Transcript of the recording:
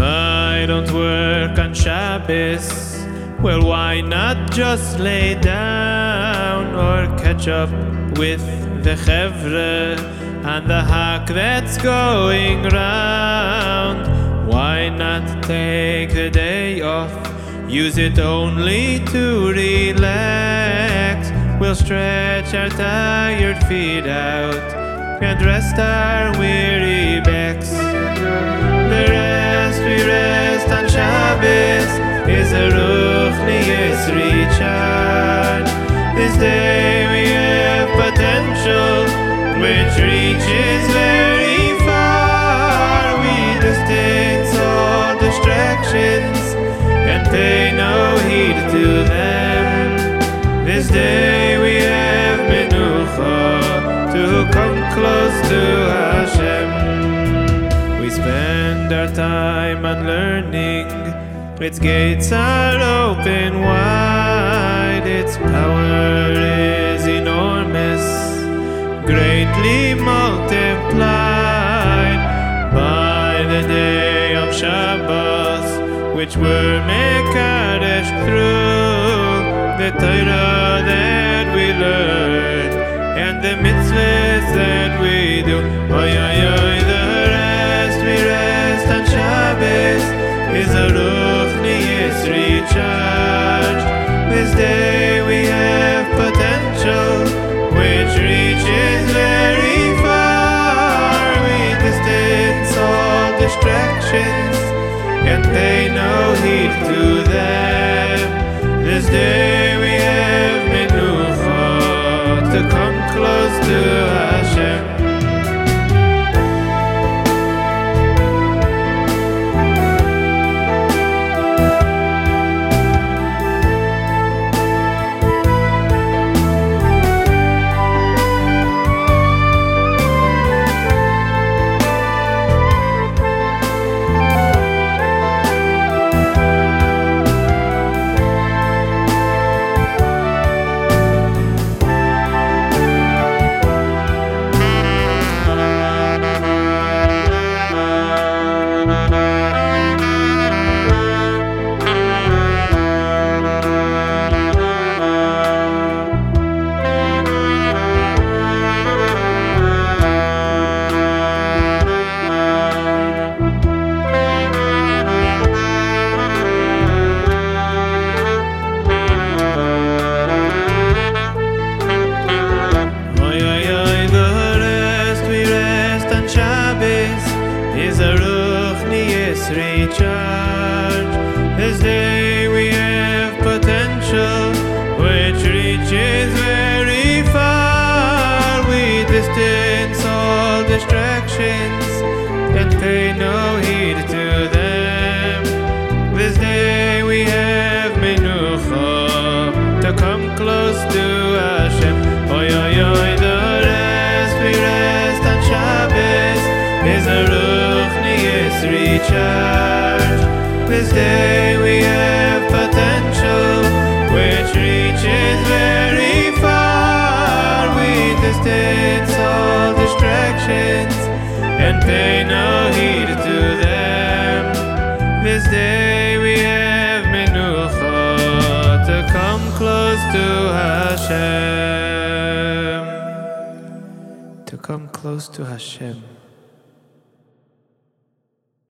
I don't work on Shabbos, well, why not just lay down or catch up with the chevre and the hack that's going round? Why not take the day off? Use it only to relax. We'll stretch our tired feet out and rest our weary backs. This day we have potential which reaches very far. We distance all distractions and pay no heed to them. This day we have menucha to come close to Hashem. We spend our time on learning. Its gates are open wide. Its power the day of Shabbos, which we're mekadesh through the Torah that we learn and the mitzvahs that we do. Oy, oy, oy, the rest we rest on Shabbos is a ruchnius recharge. This day distractions and pay no heed to them. This day we have menucha to come close to Hashem. Ruchnius recharge. This day we have potential which reaches very far. We distance all distractions and pay no heed to them. This day we have menucha to come close to Hashem. To come close to Hashem.